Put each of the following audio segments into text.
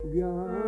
God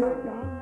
nada.